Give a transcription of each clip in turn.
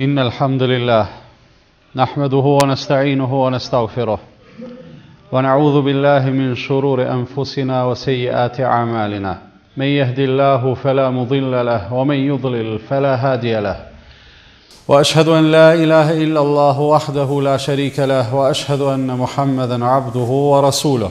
إن الحمد لله نحمده ونستعينه ونستغفره ونعوذ بالله من شرور أنفسنا وسيئات أعمالنا من يهد الله فلا مضل له ومن يضلل فلا هادي له واشهد ان لا اله الا الله وحده لا شريك له واشهد ان محمدا عبده ورسوله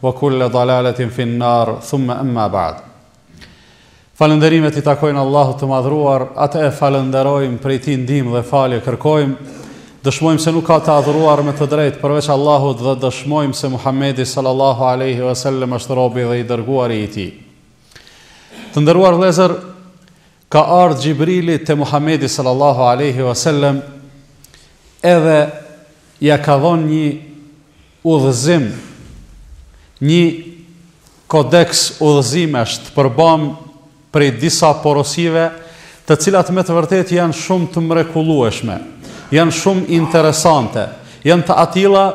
wa kulla dalalatin fin nar thumma amma ba'd Falënderimet i takojnë Allahut të madhruar, atë e falënderojmë, prej tij ndihmë dhe falje kërkojmë. Dëshmojmë se nuk ka të adhuruar me të drejtë përveç Allahut dhe dëshmojmë se Muhamedi sallallahu alaihi wasallam është robi dhe i dërguari i tij. Të nderuar vëllezër, Ka ardhë Xhibrili te Muhamedi sallallahu alejhi ve sellem edhe ia ka dhon një udhëzim, një kodeks udhëzimesh të përbëmë prej disa porosive, të cilat me të vërtetë janë shumë të mrekullueshme, janë shumë interesante, janë të atilla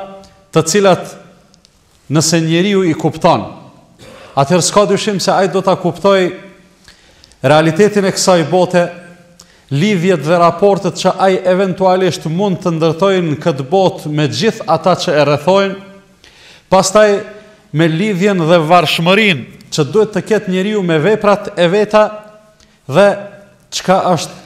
të cilat Nëse njeriu i kupton, atëherë s'ka dyshim se ai do ta kuptojë realitetin e kësaj bote, lidhjet dhe raportet që ai eventualisht mund të ndërtojë në këtë botë me gjithë ata që e rrethojnë, pastaj me lidhjen dhe varshmërinë që duhet të ketë njeriu me veprat e veta dhe çka është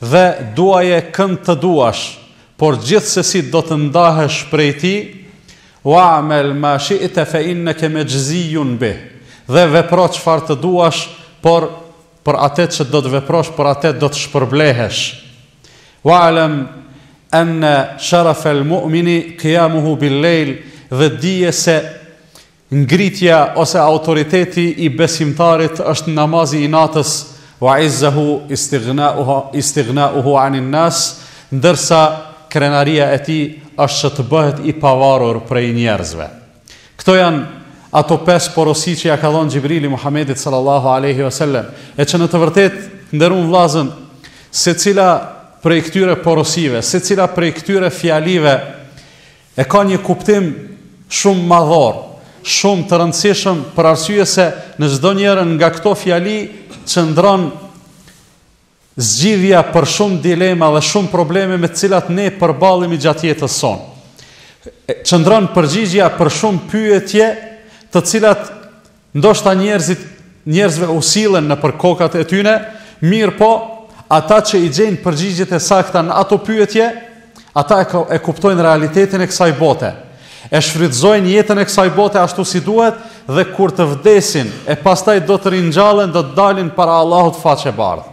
Dhe duaje kënd të duash, por gjithsesi do të ndahesh prej tij, Wa'mal ma shi'te fe inneke mejziyun bih, dhe vepro çfarë të duash, por për atë që do të veprosh për atë do të shpërblehesh. Wa'lam anna sharafel mu'mini qiyamuhu bil-lejl, dhe dije se Ngritja ose autoriteti i besimtarit është namazi i natës, wa izzahu istighna'uhu anin nas, ndërsa krenaria e tij është që të bëhet i pavarur prej njerëzve. Këto janë ato pesë porosi që ia ka dhon Xhibrili Muhamedit sallallahu alejhi ve sellem, e që në të vërtetë, të nderum vëllazën, secila prej këtyre porosive, secila prej këtyre fjalive E ka një kuptim shumë madhor, shumë të rëndësishëm për arsye se në çdo njërën nga këto fjali qëndron zgjidhja për shumë dilema dhe shumë probleme me të cilat ne përballemi gjatë jetës sonë. Qëndron përgjigjja për shumë pyetje të cilat Ndoshta njerëzit, njerëzve u sillen nëpër kokat e tyne, mirëpo ata që i gjejnë përgjigjet e sakta në ato pyetje, ata e, e kuptojnë realitetin e kësaj bote. E shfrytëzojnë jetën e kësaj bote ashtu si duhet dhe kur të vdesin e pastaj do të ringjallen do të dalin para Allahut faqebardhë.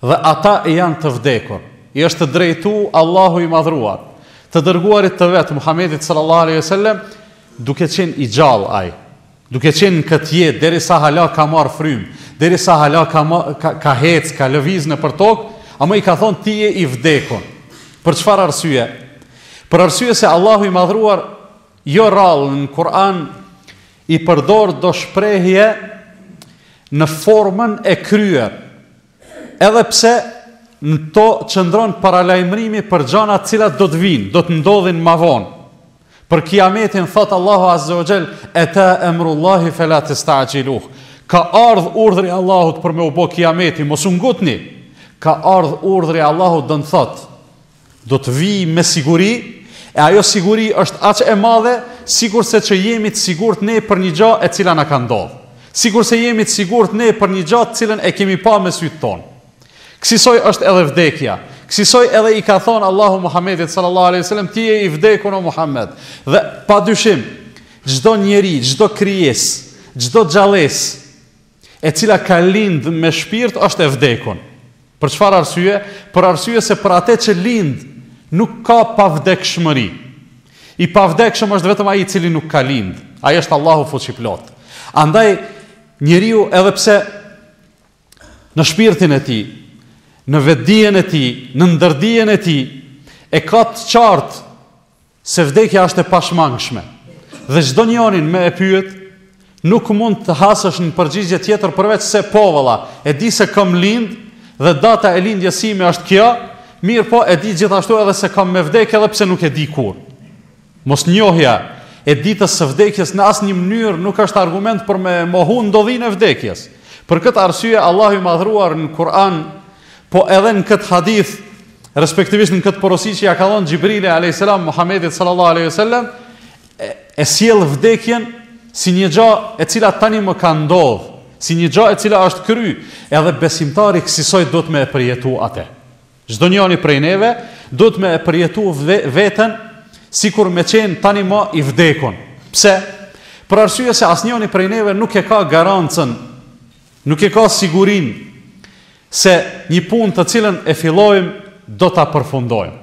Dhe ata janë të vdekur. I është drejtu Allahu i Madhëruar, të dërguarit të Vet, Muhammedit sallallahu alaihi wasallam, duke qenë i gjallë ai, duke qenë në këtë jetë derisa hala ka marrë frymë, derisa hala ka ka, ka hec, ka lëviz nëpër tokë, ama i ka thonë ti je i vdekur. Për çfarë arsye? Për arsye se Allahu i Madhëruar jo rrallë në Kur'an i përdor do shprehje në formën e kryer, Edhe pse në to qëndron paralajmërimi për gjana të cilat do të vijnë, do të ndodhin më vonë. Për kiametin thotë Allahu Azza wa Jall, "Ata amrullahi fala tastajiluh." Ka ardh urdhri i Allahut për me u bo kiameti, mos u ngutni. Ka ardh urdhri i Allahut do të thotë, Do të vijë me siguri, e ajo siguri është aq e madhe, sikurse që jemi të sigurt ne për një gjë e cila na ka ndodh. Sikurse jemi të sigurt ne për një gja të cilën e kemi pa me sytë tonë. Kësisoj është edhe vdekja. Kësisoj edhe i ka thonë Allahu Muhammedit sallallahu alaihi wasallam ti je i vdekur o Muhammed. Dhe pa dyshim, çdo njeri, çdo krijesë, çdo gjallesë e cila ka lind me shpirt është e vdekun. Për çfarë arsye? Për arsye se për atë që lind nuk ka pavdekshmëri. I pavdekshëm është vetëm ai i cili nuk ka lind. Ai është Allahu fuqiplotë. Andaj njeriu edhe pse në shpirtin e tij, në vetdijen e tij, në ndërdijen e tij e ka të qartë se vdekja është e pashmangshme, dhe çdonjonin me e pyet, nuk mund të hasësh në përgjigje tjetër përveç se po vëlla, e di se kam lind dhe data e lindjes sime është kjo, mirëpo e di gjithashtu edhe se kam me vdekë edhe pse nuk e di kur. Mosnjohja e ditës së vdekjes në asnjë mënyrë nuk është argument për me e mohu ndodhinë e vdekjes. Për këtë arsye Allahu i madhëruar në Kur'an Po edhe në këtë hadith, respektivisht në këtë porosi që ia ka dhonë Xhibrili alayhis salam Muhamedit sallallahu alaihi wasallam, e sjell vdekjen si një gja e cila tanimë ka ndodh, si një gja e cila është kry, edhe besimtari kësisoj duhet me e përjetu atë. Çdonjoni prej neve duhet me e përjetu veten sikur me qenë tanima i vdekun. Pse? Për arsye se asnjoni prej neve nuk e ka garancën Nuk e ka sigurinë se një punë të cilën e fillojmë do ta përfundojmë.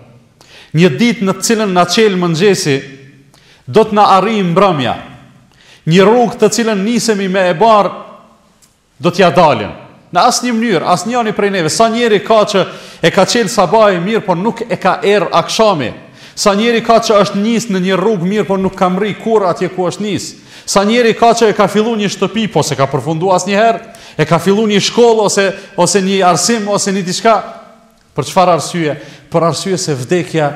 Një ditë në të cilën na çel mëngjesi do të na arrijë mbrëmja. Një rrugë të cilën nisemi me e ba do t'ia dalim. Në asnjë mënyrë, asnjëri prej neve, sa njeri ka që e ka çel sabahi, mirëpo nuk e ka err akshami. Sa njeri ka që është nis në një rrugë, mirëpo nuk ka mrri kurrë atje ku është nisë. Sa njeri ka që e ka fillu një shtëpi, po s'e ka përfundu asnjëherë, e ka fillu një shkollë, ose, ose një arsim, ose një diçka, për çfarë arsye? Për arsye se vdekja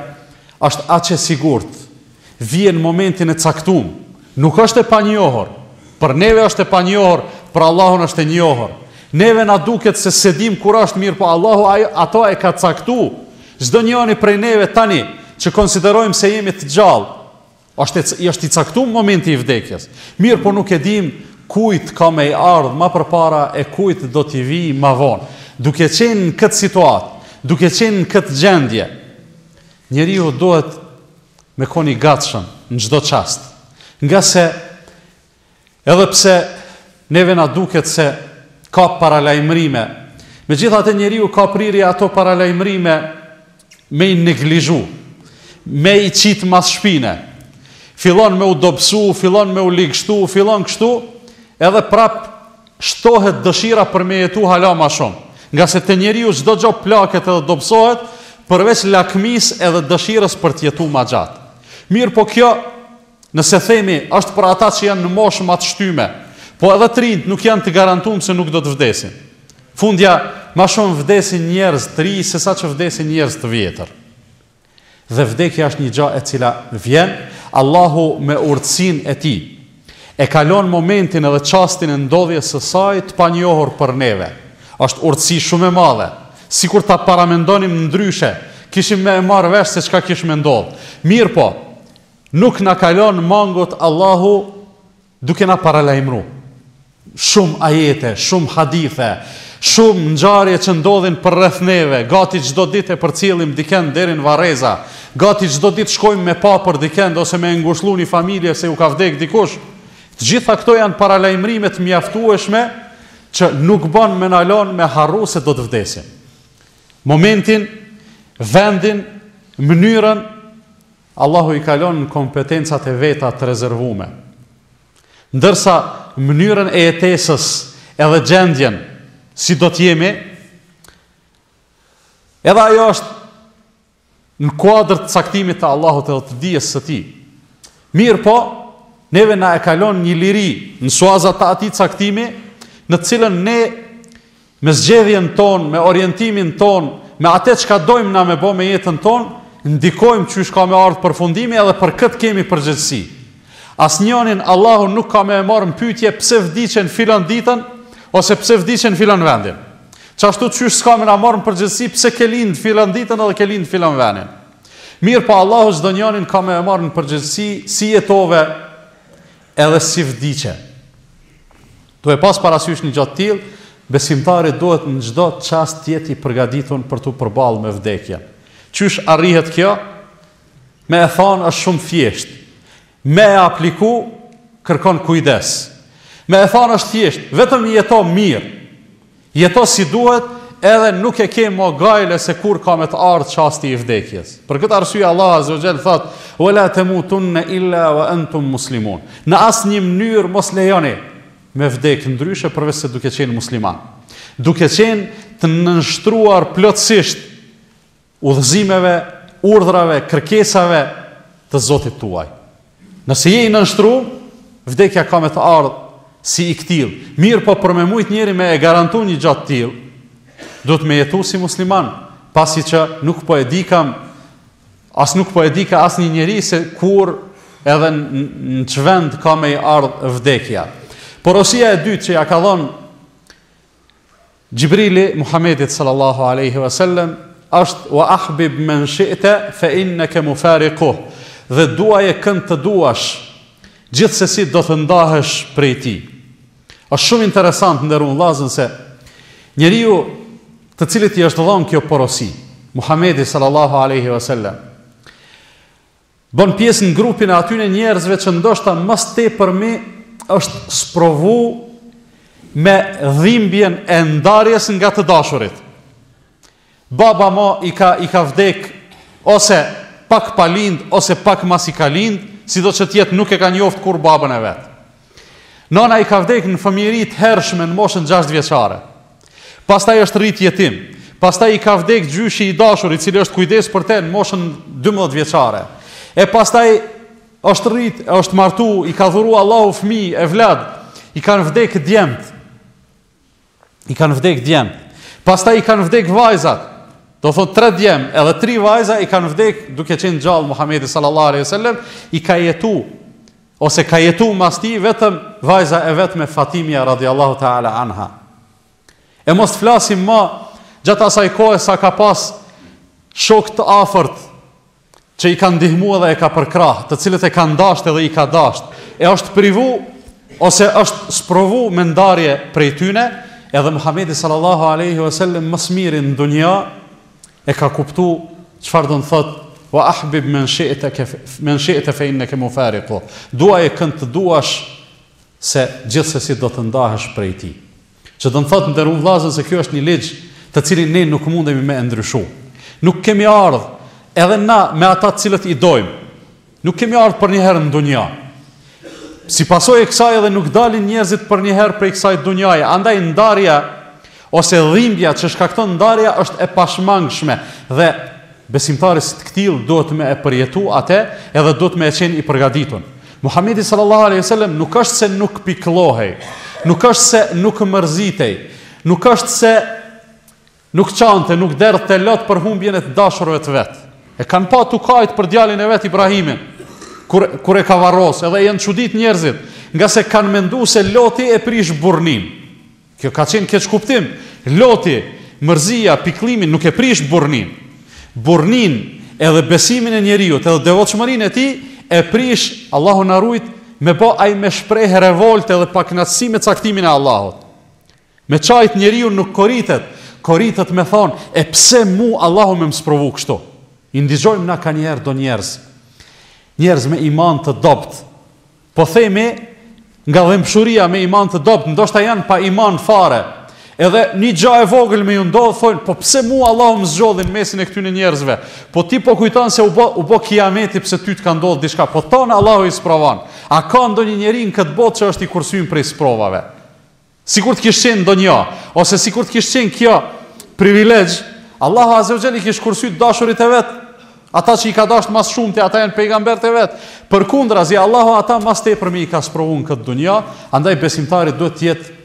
është aq e sigurt, vjen në momentin e caktum, nuk është e panjohur, për neve është e panjohur, për Allahun është e njohur, neve na duket se s'e dimë kur është mirëpo Allahu ato e ka caktu, çdo njëni prej neve tani, që konsiderojmë se jemi të gjallë, Është i është i caktum momenti i vdekjes. Mirëpo nuk e dim kujt ka me i ardhë ma përpara e kujt do t'i vijë ma vonë. Duke qenë në këtë situatë, duke qenë në këtë gjendje, njeriu duhet me kon i gatshëm në çdo çast. Ngase Edhe pse neve na duket se ka paralajmërime, megjithatë njeriu ka prirje ato paralajmërime me i neglizhu, me i qitë mas shpine, fillon me u dobësu, fillon me u ligështu, fillon kështu, edhe prap shtohet dëshira për me jetu hala ma shumë. Ngase te njeriu çdo gjo plaket edhe dobësohet, përveç lakmisë edhe dëshirës për të jetu ma gjatë. Mirëpo kjo Nëse themi, është për ata që janë në moshë ma të shtyme, po edhe të rinjtë nuk janë të garantum se nuk do të vdesin. Fundja, ma shumë vdesin njerëz të rinj sesa që vdesin njerëz të vjetër. Dhe vdekja është një gja e cila vjen, Allahu me urtësinë e tij e ka lon momentin edhe çastin e ndodhjes së saj të panjohur për neve. Është urtësi shumë e madhe. Sikur ta paramendonim ndryshe, kishim me e marrë vesh se çka kish me ndodh. Mirëpo, Nuk na ka lon mangut Allahu duke na paralajmëru. Shumë ajete, shumë hadithe, shumë ngjarje që ndodhin përreth neve, gati çdo ditë e përcjellim dikënd deri në varreza, gati çdo ditë shkojmë me pa për dikënd ose me ngushëllu një familje se u ka vdek dikush. Të gjitha këto janë paralajmërime të mjaftueshme që nuk bon me na lon me harru se do të vdesim. Momentin, vendin, mënyrën Allahu i ka lon në kompetencat e veta të rezervume. Ndërsa mënyrën e jetesës edhe gjendjen si do të jemi, edhe ajo është në kuadër të caktimit të Allahut edhe të dijes së tij. Mirëpo, neve na e ka lon një liri në suaza të atij caktimi, në t'cilën ne me zgjedhjen tonë, me orientimin tonë, me atë çka dojmë na me bo me jetën tonë, ndikojmë qysh ka me ardhë përfundimi edhe për këtë kemi përgjegjësi. Asnjënin Allahu nuk ka me e marrë në pyetje pse vdiqe n'filan ditën ose pse vdiqe n'filan vendin. Qashtu qysh s'ka me na marrë në përgjegjësi pse ke lindë filan ditën edhe ke lindë filan vendin. Mirëpo Allahu çdo njënin ka me e marrë në përgjegjësi si jetove edhe si vdiqe. Tu e pas parasysh një gjë të tillë, besimtari duhet në çdo çast të jetë i përgatitun për t'u përballë me vdekjen. Qysh arrihet kjo? Me e thanë është shumë thjeshtë. Me e apliku kërkon kujdes. Me e thanë është thjeshtë, vetëm jeto mirë. Jeto si duhet edhe nuk e ke ma gajle se kur ka me të ardhë çasti i vdekjes. Për këtë arsye Allahu Azza wa Jall thotë: "Wa la tamutunna illa wa antum muslimun." Në asnjë mënyrë mos lejoni me vdekë ndryshe përveçse duke qenë musliman. Duke qenë të nënshtruar plotësisht udhëzimeve, urdhrave, kërkesave të Zotit tuaj. Nëse je i nënshtru, vdekja ka me të ardhë si i këtill. Mirëpo për me mujt njeriu me e garantu një gja të tillë, duhet me jetu si musliman, pasi që nuk po e di ka me, as nuk po e dika asnjë njeri se kur edhe në ç'vend ka me i ardhë vdekja. Porosia e dytë që ia ka dhonë Xhibrili, Muhammedit sallallahu alejhi ve sellem, është wa ahbib men shi'te fe inneke mufariquh, dhe duaje kënd të duash, gjithsesi do të ndahesh prej tij. Është shumë interesant të nderuar vllazën se njeriu të cilit i është dhonë kjo porosi, Muhammedi sallallahu alejhi ve sellem, Bon pjesë në grupin e atyne njerëzve që ndoshta ma së tepërmi është sprovu me dhimbjen e ndarjes nga të dashurit. Baba mo i ka i ka vdek ose pak pa lind ose pak masi ka lind, sido që të jetë nuk e ka njoftë kurrë babën e vet. Nana i ka vdekë në fëmijëri të hershme në moshën gjashtë vjeçare. Pastaj është rrit jetim. Pastaj i ka vdekë gjyshi i dashur i cili është kujdes për të në moshën 12 vjeçare. E pastaj është rrit, është martu, i ka dhuru Allahu fëmijë evlad, i kanë vdekë djemt. i kanë vdek djemt. Pastaj i kanë vdek vajzat. Do thot tre djem, edhe tri vajza i kanë vdek duke qenë gjallë Muhamedi sallallahu alaihi wasallam, i ka jetu ose ka jetu mas tij vetëm vajza e vetme Fatimia radiallahu ta'ala anha. E mos të flasim ma gjatë asaj kohe sa ka pas shokë të afërt që i ka ndihmue dhe e ka përkrah, të cilët e kanë dashtë edhe i ka dashtë, e është privu, ose është sprovu me ndarje prej tyne, edhe Muhammedi sallallahu aleyhi wa sallam më së miri në dunja, e ka kuptu çfarë do me thënë, wa ahbib men shi'te fe inneke mufarikuh, duaje kënd të duash, se gjithsesi do të ndahesh prej tij. Që do me thënë nderun vllazën se kjo është një ligj të cilin ne nuk mundemi me e ndryshu. Nuk kemi ardhë edhe na me ata të cilët i dojmë. Nuk kemi ardhë për një herë në dunja. Si pasojë e kësaj edhe nuk dalin njerëzit për një herë prej kësaj dunjaje. Andaj ndarja ose dhimbja që shkakton ndarja është e pashmangshme dhe Besimtari si të këtillë duhet me e përjetu ate edhe duhet me qenë i përgaditun. Muhamedi sallallahu alejhi ve sellem nuk është se nuk pikllohej, nuk është se nuk mërzitej, nuk është se nuk qante, nuk derdhte lot për humbjen e të dashurve të vet. E kanë pa tu kajt për djalin e vet Ibrahimin, kur kur e ka varros, edhe janë çudit njerëzit, ngase kanë mendu se loti e prish burrninë. Kjo ka qenë keqkuptim. Loti, mërzia, pikllimi nuk e prish burrninë. Burrninë, edhe besimin e njeriut, edhe devotshmërinë e tij e prish, Allahu na rujt, me ba ai me shpreh revoltë edhe pakënaqësi me caktimin e Allahut. Me qajt njeriu nuk koritet, koritet me thonë, e pse mu Allahu me më sprovu kështu? I ndigjojmë na kanjëherë do njerëz, njerëz me iman të dobët, Po themi nga dhembshuria me iman të dobët, ndoshta janë pa iman fare. Edhe një gjë e vogël me ju ndodh, thonë, po pse mu Allahu më zgjodhi në mesin e këtyre njerëzve? Po ti po kujton se u bë u bë kiameti pse ty të ka ndodh diçka? Po tanë Allahu i sprovon. A ka ndonjë njeri në këtë botë që është i kursym prej sprovave? Sikur të kish qenë ndonjë, ose sikur të kish qenë kjo privilegj, Allahu Azza wa Jall i kish kursy t'dashurit e vet, ata që i ka dasht ma s'shumti ata janë pejgamberët e vet. Përkundrazi Allahu ata ma s'tepërmi i ka sprovu në këtë dunja, andaj besimtari duhet të jetë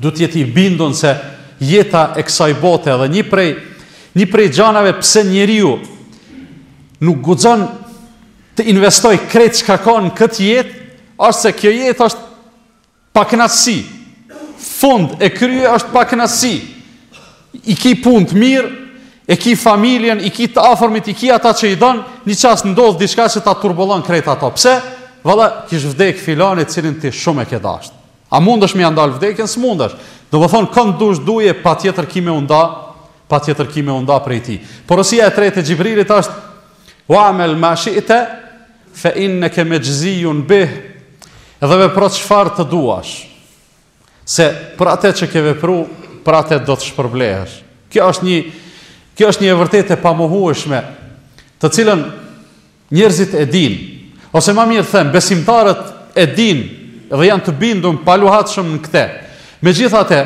duhet të jetë i bindun se jeta e kësaj bote dhe një prej një prej gjanave pse njeriu nuk guxon të investojë krejt çka ka në këtë jetë, është se kjo jetë është Pakënaqësi. Fund e krye është pakënaqësi. I ki punë të mirë, e ki familjen, i ki të afërmit, i ki ata që i don, një çast ndodh diçka që ta turbullon krejt ato. Pse? Valla, kish vdek filani të cilin ti shumë e ke dashtë. A mundesh me ja ndal vdekjen? S'mundesh. Domethonë kënd dush duje patjetër ki me u nda, patjetër ki me u nda prej tij. Porosia e tretë e Xhibrilit është Wa'mal ma shi'ta fa innaka majziyun bih. Dhe vepro çfarë të duash. Se për atë që ke vepru, për atë do të shpërblehesh. Kjo është një kjo është një e vërtetë e pamohueshme, të cilën njerëzit e dinë, ose ma mirë them, besimtarët e dinë dhe janë të bindur paluhatshëm në këtë. Megjithatë,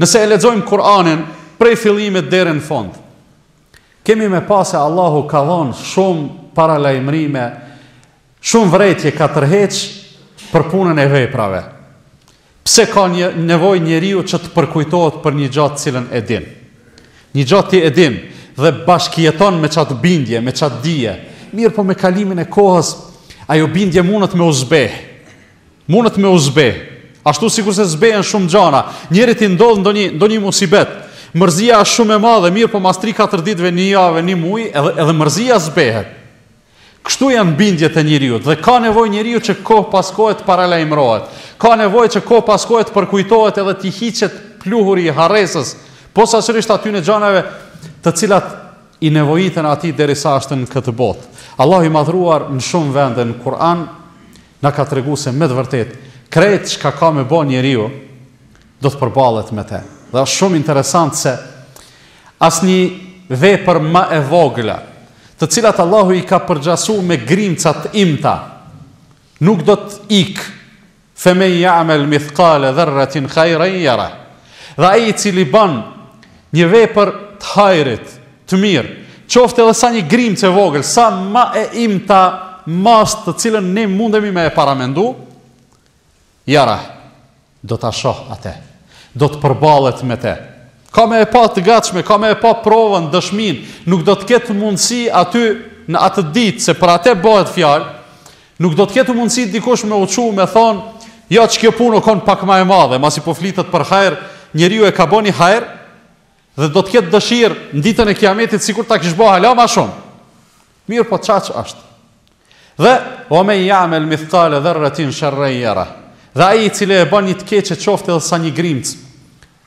nëse e lexojmë Kur'anin prej fillimit deri në fund, Kemi me pa se Allahu ka dhon shumë paralajmërime, shumë vërejtje ka tërheq për punën e veprave. Pse ka nevojë njeriu që të përkujtohet për një gja të cilën e din? Një gja ti e din dhe bashkjeton me qatë bindje, me qatë dije. Mirëpo me kalimin e kohës, ajo bindje mundet me u zbeh. Mundet me u zbeh. Ashtu sikurse zbehen shumë gjana. Njerit i ndodh ndonjë ndonjë musibet. Mërzia është shumë e madhe, mirëpo mas 3-4 ditëve, një jave, një muji, edhe edhe mërzia zbehet. Kështu janë bindjet e njeriut dhe ka nevojë njeriu që kohë pas kohe të paralajmërohet. Ka nevojë që kohë pas kohe të përkujtohet edhe t'i hiqet pluhuri i harresës, posaçërisht atyne gjanave të cilat i nevojiten atij derisa është në këtë botë. Allahu i madhëruar në shumë vende në Kur'an Na ka tregu se me të vërtetë krejt çka ka me ba njeriu do të përballet me te. Dhe është shumë interesant se asnji vepër ma e vogla, të cilat Allahu i ka përgjasu me grimca t'imta, nuk do të ik fe men ja'mel mithkale dherretin khajren jerah. Dhe ai i cili ban Një vepër t'hajrit, të mirë, qoftë edhe sa një grimcë e vogël, sa ma e imta, mas të cilën ne mundemi me e paramendu, Jarah, do ta shoh ate, do të përballet me te. Ka me e pa të gatshme, ka me e pa provën, dëshminë, nuk do të ketë mundësi aty në atë ditë, se për ate bohet fjalë, Nuk do të ketë mundësi dikush me u çu me thonë, jo që kjo punë u konë pak ma e madhe, masi po flitet për hajr, njeriu e ka bo një hajr, dhe do të ketë dëshirë në ditën e kiametit, sikur ta kish bo hala ma shumë. Mirëpo qaq ashtë. Dhe, we men ja'mel mithkale dherretin sherren jerah, dhe ai i cili e bo një të keqe qoftë edhe sa një grimcë,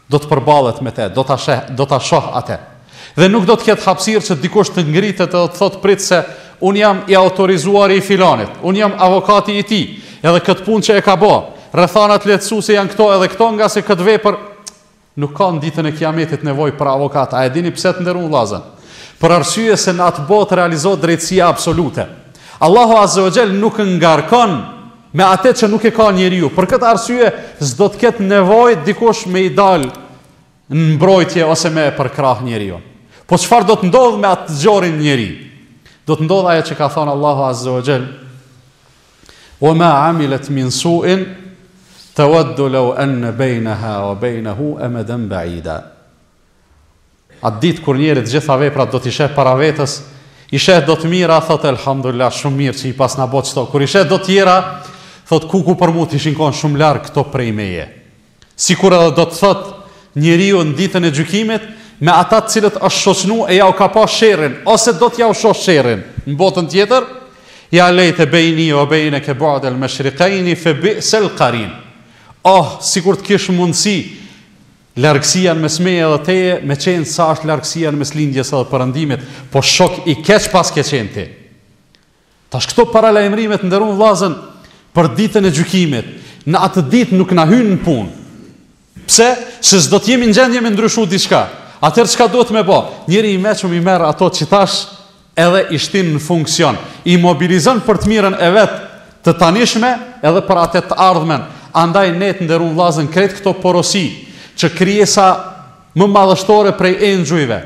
do të përballet me te, do ta sheh, do ta shoh ate. Dhe nuk do të ketë hapësirë që dikush të ngritet dhe të thotë prit se unë jam i autorizuari i filanit, unë jam avokati i tij, edhe këtë punë që e ka bo, rrethanat lehtësuese janë këto edhe këto ngase këtë vepër nuk ka në ditën e kiametit nevojë për avokat. A e dini pse të nderuar vëllazër? Për arsye se në atë botë realizohet drejtësia absolute. Allahu Azza wa Jall nuk ngarkon Me atë që nuk e ka njeriu. Për këtë arsye s'do të ketë nevojë dikush me i dal në mbrojtje ose me e përkrah njeriu. Po çfarë do të ndodhë me atë gjorin njeri? Do të ndodhë ajo që ka thon Allahu Azza wa Jall. Wa ma amilat min su'in tawaddu law anna bainaha wa bainahu amadan ba'ida. Atë ditë kur njeri t'gjitha veprat do t'i sheh para vetes, i sheh do t'mira, thotë elhamdulillah, shumë mirë që i pasna bo qëto. Kur i sheh do të tjera, thotë kuku për mu të kishin kon shumë larg këto prej meje. Sikur edhe do të thotë njeriu në ditën e gjykimit, me ata të cilët është shoqnu e jau ka pa sherrin, ose do t'jau shoh sherrin në botën tjetër, ja lejte bejni ue bejneke bu'del meshrikajni fe bi'sel karin. Oh, sikur të kish mundësi Largësia në mes meje edhe teje me qenë sa është largësia në mes lindjes edhe perëndimit, po shok i keq paske qenë ti. Tash këto paralajmërime të nderum vllazën për ditën e gjykimit, në atë ditë nuk na hyn në punë. Pse? Se s'do të jemi në gjendje me ndryshu diçka. Atëherë çka duhet me bo? Njeri i meçëm i merr ato që tash edhe i shtin në funksion, i mobilizon për të mirën e vet të tanishme edhe për atë të ardhmen. Andaj ne të nderum vllazën krejt këto porosi që krijesa më madhështore prej engjujve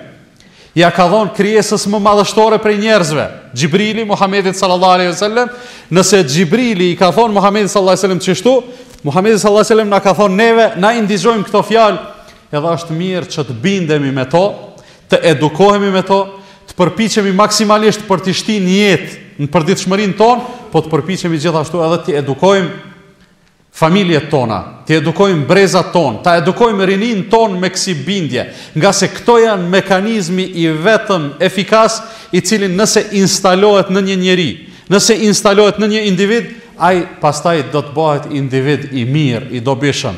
ia ka dhon krijesës më madhështore prej njerëzve, Xhibrili Muhamedit sallallahu alaihi wasallam, nëse Xhibrili i ka thon Muhamedit sallallahu alaihi wasallam qështu, Muhamedi sallallahu alaihi wasallam na ka thon neve, na i ndigjojmë këto fjalë Edhe është mirë që të bindemi me to, të edukohemi me to, të përpiqemi maksimalisht për t'i shtinë në jetë në përditshmërinë tonë, po të përpiqemi gjithashtu edhe t'i edukojmë familjet tona, t'i edukojmë brezat tonë, ta edukojmë rininë tonë me kësi bindje, ngase këto janë mekanizmi i vetëm efikas i cili nëse instalohet në një njeri, nëse instalohet në një individ, ai pastaj do të bëhet individ i mirë, i dobishëm,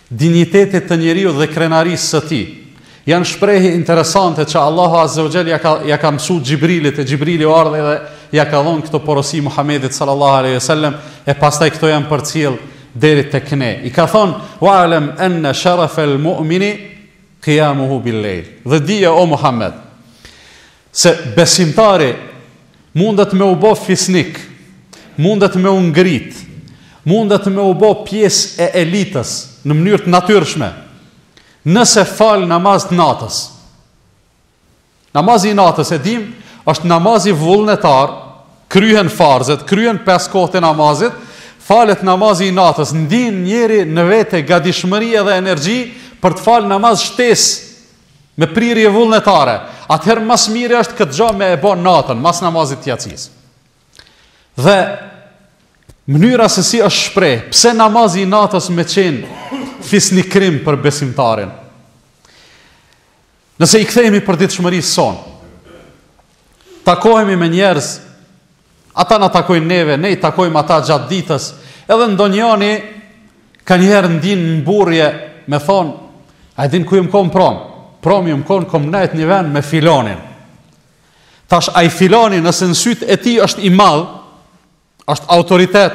dinjitetit të njeriut dhe krenarisë së tij. Janë shprehje interesante që Allahu Azza wa Jall ja ka ja ka mësu Xhibrilit e Xhibrili ardhi edhe ja ka dhon këto porosi Muhamedit sallallahu alaihi wasallam e pastaj këto janë përcjell deri tek ne. I ka thonë wa alam anna sharaf al-mu'mini qiyamuhu bil-layl. Dhe dije o Muhammed Se besimtari mundet me u bo fisnik, mundet me u ngrit, mundet me u bo pjesë e elitës në mënyrë të natyrshme, nëse fal namaz të natës. Namazi i natës e dimë, është namazi vullnetar, kryhen farzet, kryhen pesë kohët e namazit, falet namazi i natës, ndin njeri në vete gadishmëri edhe energji për të falë namaz shtesë Me prirje vullnetare, atëherë ma s'miri është këtë gjo me e bo natën, mas namazit të jacisë. Dhe mënyra se si është shpreh, pse namazi i natës me qenë fisnikërim për besimtarin. Nëse i kthejemi përditshmërisë sonë, takohemi me njerëz, ata na takojnë neve, ne i takojmë ata gjatë ditës, edhe ndonjëni kanjëherë ndin mburrje me thonë, a e din ku jom kon prom? Prom jom kon, kom nejt n'një ven me filonin. Tash, ai filoni nëse në sytë e tij është i madh, është autoritet.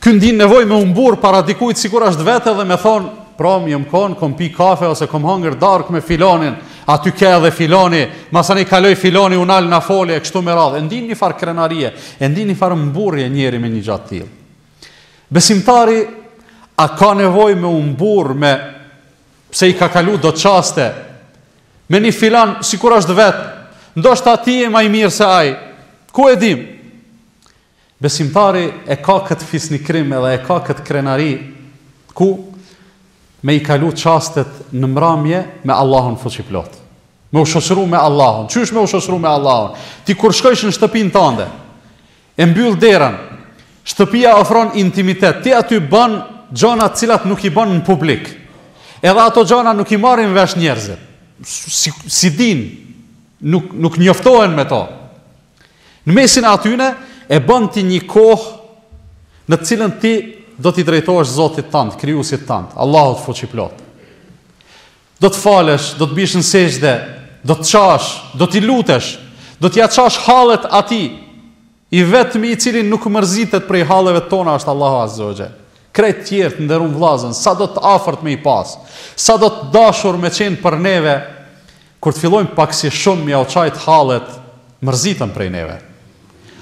Ky ndin nevojë me u mburr para dikujt sikur është vetë dhe me thon, prom jom kon, kom pi kafe ose kom hangër dark me filanin, aty ke edhe filani, masani kaloj filani u nal na foli e kështu me radhë. E ndin një farë krenarie, e ndin një farë mburrje njeri me një gja të tillë. Besimtari a ka nevojë me u mburr me Pse i ka kalu do çaste me një filan sikur është vetë, ndoshta ti je ma i mirë se ai, ku e dim? Besimtari e ka këtë fisnikërim edhe e ka këtë krenari, ku me i kalu çastet në mramje me Allahun fuqiplotë. Me u shoqëru me Allahun. Qysh me u shoqëru me Allahun? Ti kur shkojsh në shtëpin tande, E mbyll derën. Shtëpia ofron intimitet. Ti aty bën gjona të cilat nuk i bën në publik. Edhe ato gjona nuk i marrin vesh njerëzit. Si, s'i dinë, nuk, nuk njoftohen me to. Në mesin e atyne, e bën ti një kohë në të cilën ti do t'i drejtohesh Zotit tënd, Krijuesit tënd, Allahut fuqiplotë. Do të falësh, do të bish në sexhde, do të qash, do t'i lutesh, do t'ia qash hallet Atij. I vetmi i cili nuk mërzitet prej halleve tona është Allahu Azze ue Xhel. Krejt tjerët t'nderun vllazën, sado të afërt me i pas, sado të dashur me qenë për neve, kur të fillojmë pak si shumë me jau qajt hallet, mërziten prej neve.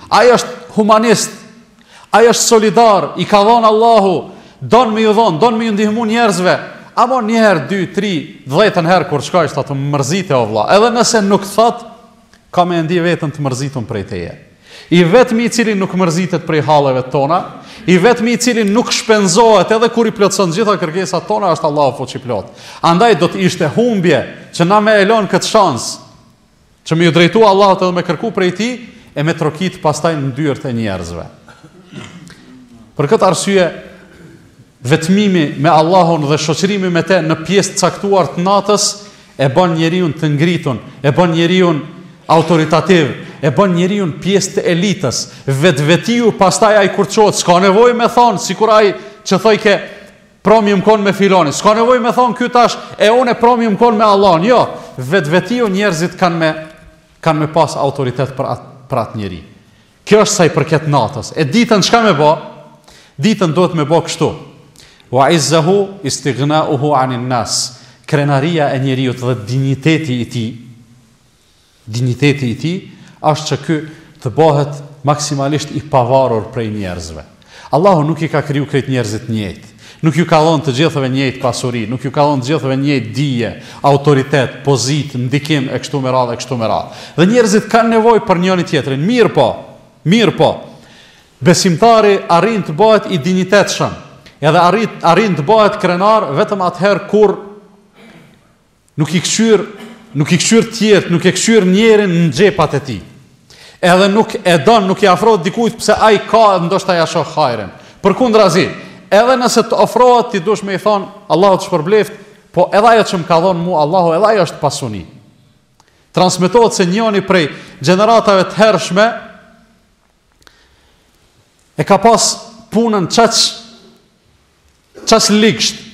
Ai është humanist. Ai është solidar, i ka dhënë Allahu, don me ju dhon, don me ju ndihmu njerëzve. Amo një herë, dy, tri, dhjetën herë kur shkojsh thotë u mërzita o vëlla. Edhe nëse nuk thotë, ka me e ndi veten të mërzitun prej teje. I vetmi i cili nuk mërzitet prej halleve tona, i vetmi i cili nuk shpenzohet edhe kur i plotëson gjitha kërkesat tona është Allahu fuqiplotë. Andaj do të ishte humbje që na me e lon këtë shans që me ju drejtu Allahut edhe me kërku prej tij, e me trokit pastaj në dyert e njerëzve. Për këtë arsye, vetmimi me Allahun dhe shoqërimi me te në pjesë të caktuar të natës, e bën njeriun të ngritun, e bën njeriun autoritativ, e bën njeriun pjesë të elitës, vetvetiu pastaj ai kur çohet, s'ka nevojë me thon sikur ai që thoi ke Prom jam kon me filanin. S'ka nevojë me thon ky tash e unë prom jam kon me Allahun. Jo, vetvetiu njerëzit kanë me kanë me pas autoritet për atë për atë njeri. Kjo është sa i përket natës. E ditën çka me bo? Ditën duhet me bo kështu. Wa izzahu istighna'uhu 'anin nas. Krenaria e njeriut dhe dinjiteti i tij Dinjiteti i tij është që ky të bëhet maksimalisht i pavarur prej njerëzve. Allahu nuk i ka kriju krejt njerëzit njëjtë. Nuk ju ka dhënë të gjithëve njëjtë pasuri, nuk ju ka dhënë të gjithëve njëjtë dije, autoritet, pozitë, ndikim e kështu me radhë e kështu me radhë. Dhe njerëzit kanë nevojë për njëri-tjetrin. Mirëpo, mirëpo, besimtari arrin të bëhet i dinjitetshëm, edhe arrin të bëhet krenar vetëm atëherë kur Nuk i këqyr, nuk i këqyr tjerët, nuk e këqyr njerin në xhepat e tij. Edhe nuk e don, nuk i afrohet dikujt pse ai ka, ndoshta ja shoh hajrin. Përkundrazi, edhe nëse të ofrohet ti duhesh me i thon Allahu të shpërbleft, po edhe ajo që më ka dhon mua Allahu edhe ajo është pasuni. Transmetohet se njoni prej gjeneratave të hershme e ka pas punën qaq Qaq ligsht.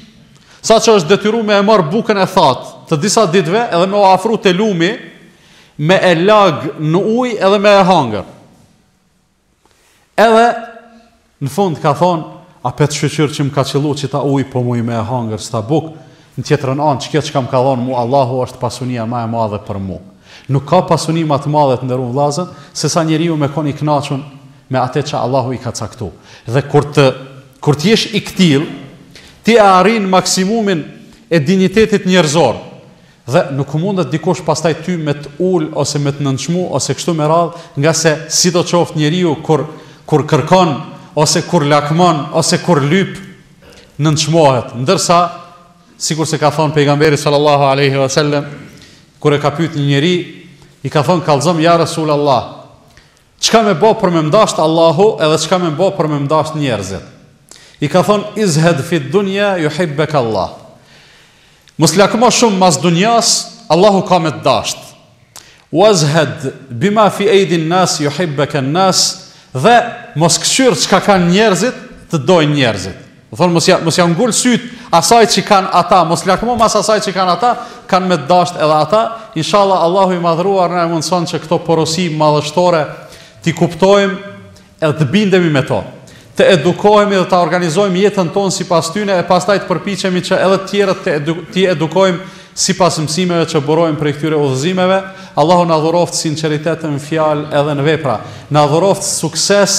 Saqë është detyru me e marrë bukën e thatë, të disa ditve edhe me u afru te lumi, me e lagë në ujë edhe me e hangër. Edhe në fund ka thonë, apet shyqyr që më ka qëllu qeta ujë, po muj me e hangër qeta bukë, në tjetrën anë, qikjo çka m'ka dhonë mu, Allahu është pasunia ma e madhe për mu. Nuk ka pasuni ma të madhe të nderu vllazën, sesa njeriu me kon i knaqun me ate që Allahu i ka caktu. Dhe kur të Kur të jesh i këtillë, ti e arrin maksimumin e dinjitetit njerëzor dhe nuk mundet dikush pastaj ty me të ul ose me të nënçmu ose kështu me radhë, ngase sidoqoftë njeriu kur kur kërkon ose kur lakmon ose kur lyp nënçmohet, ndërsa sikurse ka thënë pejgamberi sallallahu alaihi wasallam kur e ka pyet një njeri i ka thënë kallzom ja rasulallah Çka me bo për me m'dasht Allahu edhe çka me bo për me m'dasht njerëzit. I ka thonë, izhed fid dunja, juhibbek Allah. Mos lakmo shumë mas dunjas, Allahu ka me të dasht. Wazhed, bima fi ejdin nas, juhibbeke nas, dhe mos këqyr çka kanë njerëzit, të dojnë njerëzit. Domethonë mos ja mos ja ngul sytë asaj që kanë ata, mos lakmo mas asaj që kanë ata, kanë me të dashtë edhe ata. Inshallah Allahu i madhëruar na e mundëson që këto porosi madhështore t'i kuptojmë edhe të bindemi me to. Të edukohemi dhe ta organizojmë jetën tonë sipas tyne e pastaj të përpiqemi që edhe tjerët të edu, t'i edukojmë sipas mësimeve që burojnë prej këtyre udhëzimeve. Allahu na dhuroftë sinqeritet në fjalë edhe në vepra. Na dhuroftë sukses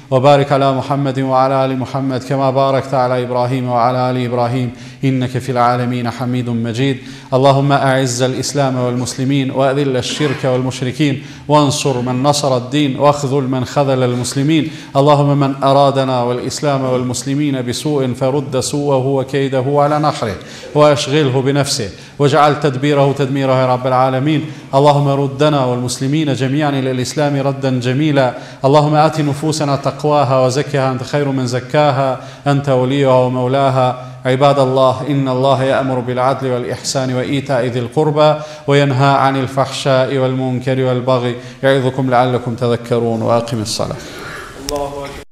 وبارك على محمد وعلى ال محمد كما باركت على ابراهيم وعلى ال ابراهيم انك في العالمين حميد مجيد اللهم اعز الاسلام والمسلمين واذل الشرك والمشركين وانصر من نصر الدين واخذل من خذل المسلمين اللهم من ارادنا والاسلام والمسلمين بسوء فرد سوءه وكيده على نحره واشغله بنفسه واجعل تدبيره تدميره أميره يا رب العالمين اللهم ردنا والمسلمين جميعا إلى الإسلام ردا جميلا اللهم آت نفوسنا تقواها وزكها أنت خير من زكاها أنت وليها ومولاها عباد الله إن الله يأمر بالعدل والإحسان وإيتاء ذي القربى وينهى عن الفحشاء والمنكر والبغي يعظكم لعلكم تذكرون وأقم الصلاة الله أكبر